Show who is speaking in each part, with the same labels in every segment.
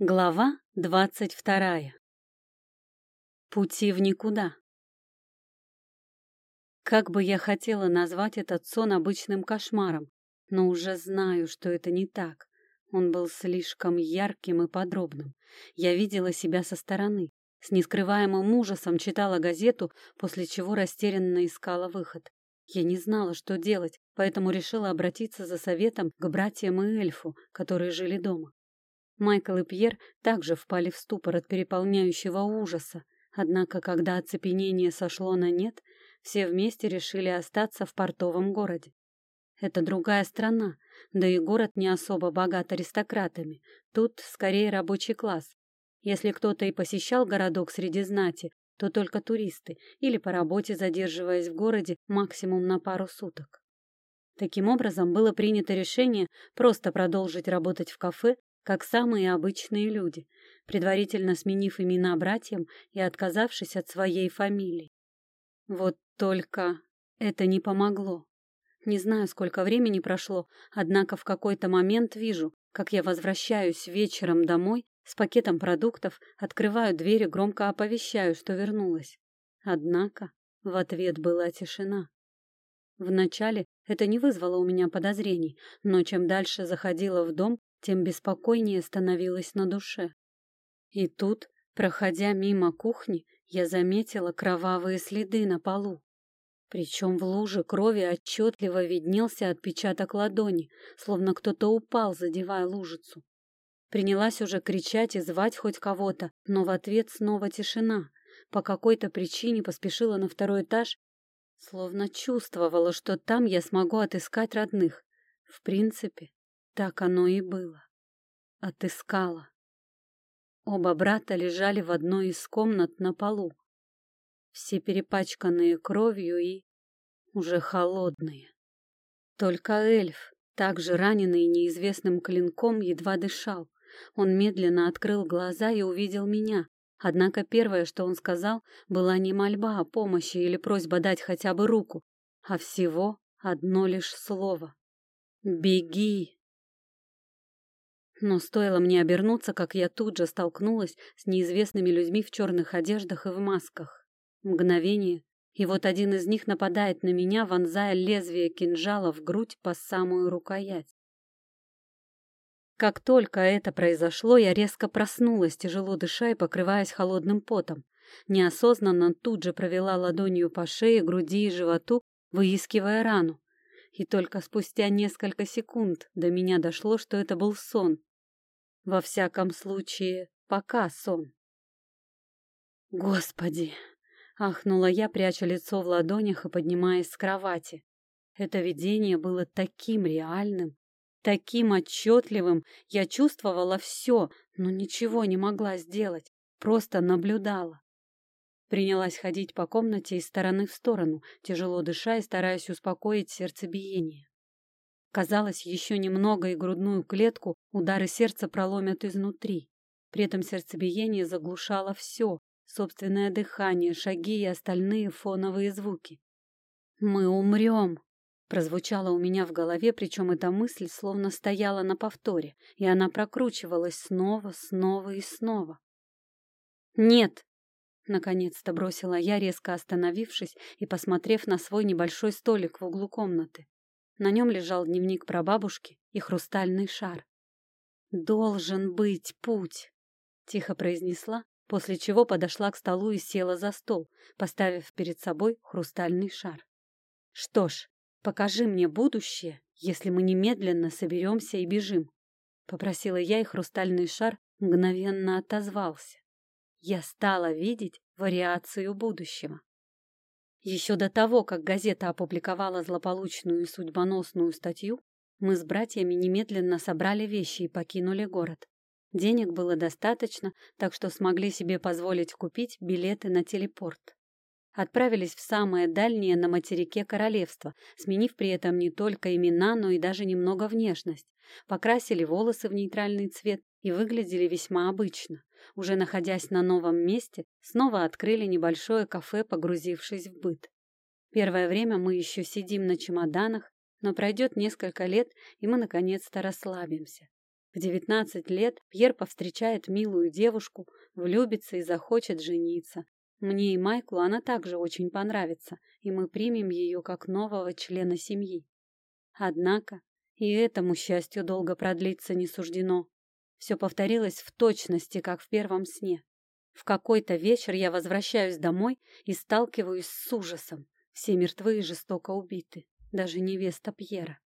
Speaker 1: Глава двадцать вторая. Пути в никуда. Как бы я хотела назвать этот сон обычным кошмаром, но уже знаю, что это не так. Он был слишком ярким и подробным. Я видела себя со стороны, с нескрываемым ужасом читала газету, после чего растерянно искала выход. Я не знала, что делать, поэтому решила обратиться за советом к братьям и эльфу, которые жили дома. Майкл и Пьер также впали в ступор от переполняющего ужаса, однако, когда оцепенение сошло на нет, все вместе решили остаться в портовом городе. Это другая страна, да и город не особо богат аристократами, тут скорее рабочий класс. Если кто-то и посещал городок среди знати, то только туристы или по работе задерживаясь в городе максимум на пару суток. Таким образом, было принято решение просто продолжить работать в кафе как самые обычные люди, предварительно сменив имена братьям и отказавшись от своей фамилии. Вот только это не помогло. Не знаю, сколько времени прошло, однако в какой-то момент вижу, как я возвращаюсь вечером домой с пакетом продуктов, открываю дверь и громко оповещаю, что вернулась. Однако в ответ была тишина. Вначале это не вызвало у меня подозрений, но чем дальше заходила в дом, тем беспокойнее становилось на душе. И тут, проходя мимо кухни, я заметила кровавые следы на полу. Причем в луже крови отчетливо виднелся отпечаток ладони, словно кто-то упал, задевая лужицу. Принялась уже кричать и звать хоть кого-то, но в ответ снова тишина. По какой-то причине поспешила на второй этаж, словно чувствовала, что там я смогу отыскать родных. В принципе, так оно и было. Отыскала. Оба брата лежали в одной из комнат на полу. Все перепачканные кровью и уже холодные. Только эльф, также раненый неизвестным клинком, едва дышал. Он медленно открыл глаза и увидел меня. Однако первое, что он сказал, была не мольба о помощи или просьба дать хотя бы руку, а всего одно лишь слово. «Беги!» Но стоило мне обернуться, как я тут же столкнулась с неизвестными людьми в черных одеждах и в масках. Мгновение, и вот один из них нападает на меня, вонзая лезвие кинжала в грудь по самую рукоять. Как только это произошло, я резко проснулась, тяжело дыша и покрываясь холодным потом. Неосознанно тут же провела ладонью по шее, груди и животу, выискивая рану. И только спустя несколько секунд до меня дошло, что это был сон. Во всяком случае, пока сон. Господи! Ахнула я, пряча лицо в ладонях и поднимаясь с кровати. Это видение было таким реальным, таким отчетливым. Я чувствовала все, но ничего не могла сделать, просто наблюдала. Принялась ходить по комнате из стороны в сторону, тяжело дыша и стараясь успокоить сердцебиение. Казалось, еще немного и грудную клетку удары сердца проломят изнутри. При этом сердцебиение заглушало все — собственное дыхание, шаги и остальные фоновые звуки. «Мы умрем!» Прозвучало у меня в голове, причем эта мысль словно стояла на повторе, и она прокручивалась снова, снова и снова. «Нет!» — наконец-то бросила я, резко остановившись и посмотрев на свой небольшой столик в углу комнаты. На нем лежал дневник про бабушки и хрустальный шар. «Должен быть путь», — тихо произнесла, после чего подошла к столу и села за стол, поставив перед собой хрустальный шар. «Что ж, покажи мне будущее, если мы немедленно соберемся и бежим», — попросила я, и хрустальный шар мгновенно отозвался. Я стала видеть вариацию будущего. Еще до того, как газета опубликовала злополучную и судьбоносную статью, мы с братьями немедленно собрали вещи и покинули город. Денег было достаточно, так что смогли себе позволить купить билеты на телепорт. Отправились в самое дальнее на материке королевство, сменив при этом не только имена, но и даже немного внешность. Покрасили волосы в нейтральный цвет и выглядели весьма обычно. Уже находясь на новом месте, снова открыли небольшое кафе, погрузившись в быт. Первое время мы еще сидим на чемоданах, но пройдет несколько лет, и мы наконец-то расслабимся. В девятнадцать лет Пьер повстречает милую девушку, влюбится и захочет жениться. Мне и Майклу она также очень понравится, и мы примем ее как нового члена семьи. Однако и этому счастью долго продлиться не суждено. Все повторилось в точности, как в первом сне. В какой-то вечер я возвращаюсь домой и сталкиваюсь с ужасом. Все мертвы и жестоко убиты. Даже невеста Пьера.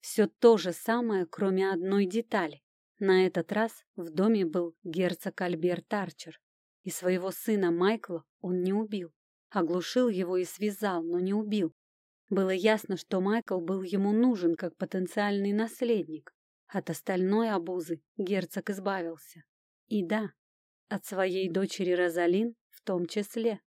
Speaker 1: Все то же самое, кроме одной детали. На этот раз в доме был герцог Альберт Арчер. И своего сына Майкла он не убил. Оглушил его и связал, но не убил. Было ясно, что Майкл был ему нужен как потенциальный наследник. От остальной обузы герцог избавился. И да, от своей дочери Розалин в том числе.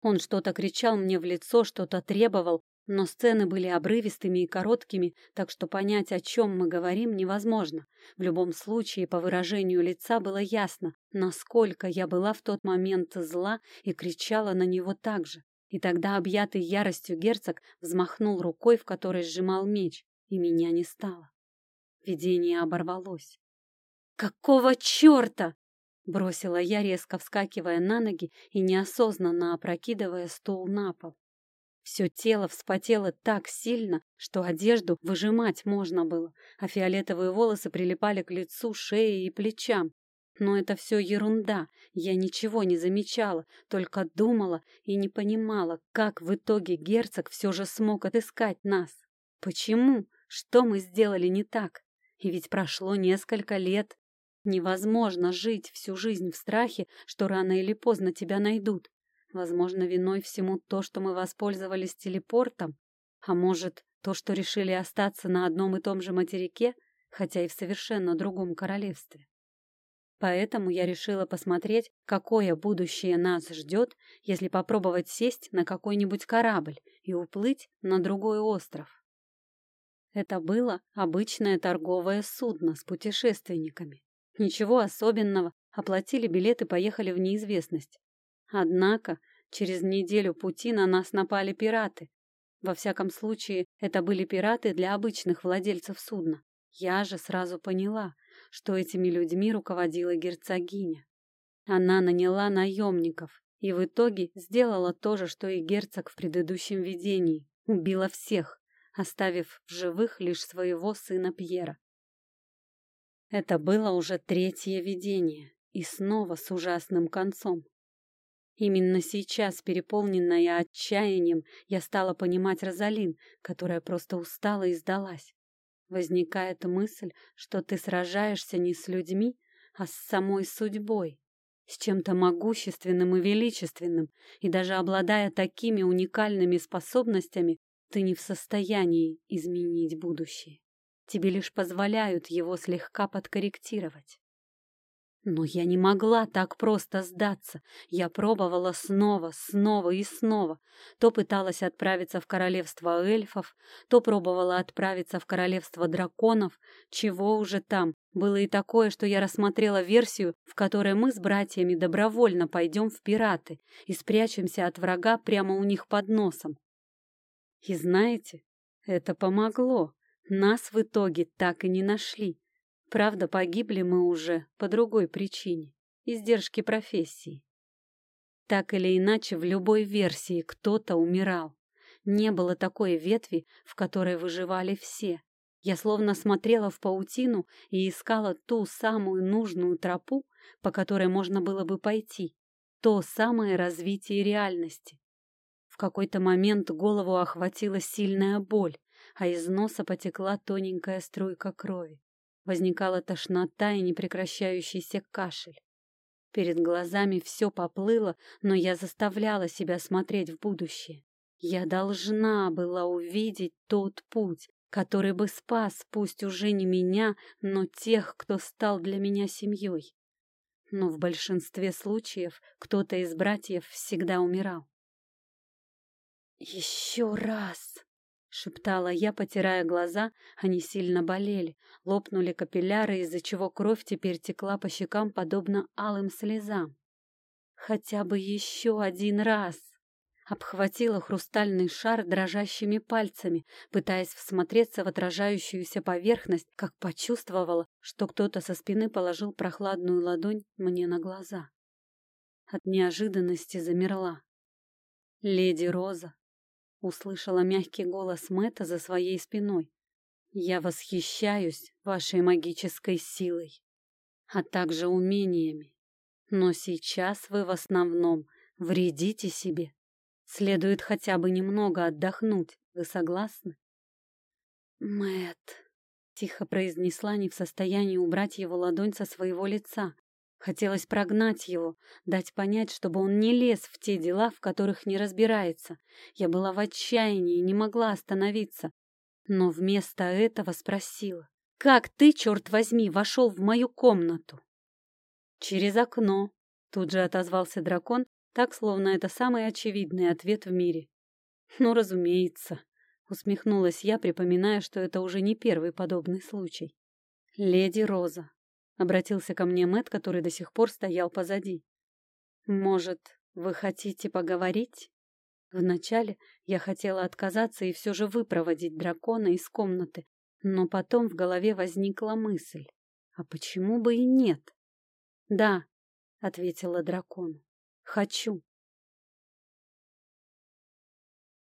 Speaker 1: Он что-то кричал мне в лицо, что-то требовал, но сцены были обрывистыми и короткими, так что понять, о чем мы говорим, невозможно. В любом случае, по выражению лица было ясно, насколько я была в тот момент зла и кричала на него так же. И тогда, объятый яростью герцог, взмахнул рукой, в которой сжимал меч, и меня не стало. Видение оборвалось. «Какого черта?» — бросила я, резко вскакивая на ноги и неосознанно опрокидывая стул на пол. Все тело вспотело так сильно, что одежду выжимать можно было, а фиолетовые волосы прилипали к лицу, шее и плечам. Но это все ерунда, я ничего не замечала, только думала и не понимала, как в итоге герцог все же смог отыскать нас. Почему? Что мы сделали не так? И ведь прошло несколько лет. Невозможно жить всю жизнь в страхе, что рано или поздно тебя найдут. Возможно, виной всему то, что мы воспользовались телепортом, а может, то, что решили остаться на одном и том же материке, хотя и в совершенно другом королевстве. Поэтому я решила посмотреть, какое будущее нас ждет, если попробовать сесть на какой-нибудь корабль и уплыть на другой остров. Это было обычное торговое судно с путешественниками. Ничего особенного, оплатили билет и поехали в неизвестность. Однако через неделю пути на нас напали пираты. Во всяком случае, это были пираты для обычных владельцев судна. Я же сразу поняла, что этими людьми руководила герцогиня. Она наняла наемников и в итоге сделала то же, что и герцог в предыдущем видении. Убила всех, оставив в живых лишь своего сына Пьера. Это было уже третье видение, и снова с ужасным концом. Именно сейчас, переполненная отчаянием, я стала понимать Розалин, которая просто устала и сдалась. Возникает мысль, что ты сражаешься не с людьми, а с самой судьбой, с чем-то могущественным и величественным, и даже обладая такими уникальными способностями, ты не в состоянии изменить будущее. Тебе лишь позволяют его слегка подкорректировать. Но я не могла так просто сдаться. Я пробовала снова, снова и снова. То пыталась отправиться в королевство эльфов, то пробовала отправиться в королевство драконов. Чего уже там. Было и такое, что я рассмотрела версию, в которой мы с братьями добровольно пойдем в пираты и спрячемся от врага прямо у них под носом. И знаете, это помогло. Нас в итоге так и не нашли. Правда, погибли мы уже по другой причине — издержки профессии. Так или иначе, в любой версии кто-то умирал. Не было такой ветви, в которой выживали все. Я словно смотрела в паутину и искала ту самую нужную тропу, по которой можно было бы пойти, то самое развитие реальности. В какой-то момент голову охватила сильная боль, а из носа потекла тоненькая струйка крови. Возникала тошнота и непрекращающийся кашель. Перед глазами все поплыло, но я заставляла себя смотреть в будущее. Я должна была увидеть тот путь, который бы спас пусть уже не меня, но тех, кто стал для меня семьей. Но в большинстве случаев кто-то из братьев всегда умирал. «Еще раз!» — шептала я, потирая глаза, они сильно болели, лопнули капилляры, из-за чего кровь теперь текла по щекам, подобно алым слезам. «Хотя бы еще один раз!» Обхватила хрустальный шар дрожащими пальцами, пытаясь всмотреться в отражающуюся поверхность, как почувствовала, что кто-то со спины положил прохладную ладонь мне на глаза. От неожиданности замерла. «Леди Роза!» — услышала мягкий голос Мэтта за своей спиной. «Я восхищаюсь вашей магической силой, а также умениями. Но сейчас вы в основном вредите себе. Следует хотя бы немного отдохнуть. Вы согласны? Мэт, тихо произнесла, не в состоянии убрать его ладонь со своего лица. Хотелось прогнать его, дать понять, чтобы он не лез в те дела, в которых не разбирается. Я была в отчаянии и не могла остановиться. Но вместо этого спросила. «Как ты, черт возьми, вошел в мою комнату?» «Через окно», — тут же отозвался дракон, так, словно это самый очевидный ответ в мире. «Ну, разумеется», — усмехнулась я, припоминая, что это уже не первый подобный случай. «Леди Роза», — обратился ко мне Мэт, который до сих пор стоял позади. «Может, вы хотите поговорить?» Вначале я хотела отказаться и все же выпроводить дракона из комнаты, но потом в голове возникла мысль. А почему бы и нет? «Да», — ответила дракону. Хочу.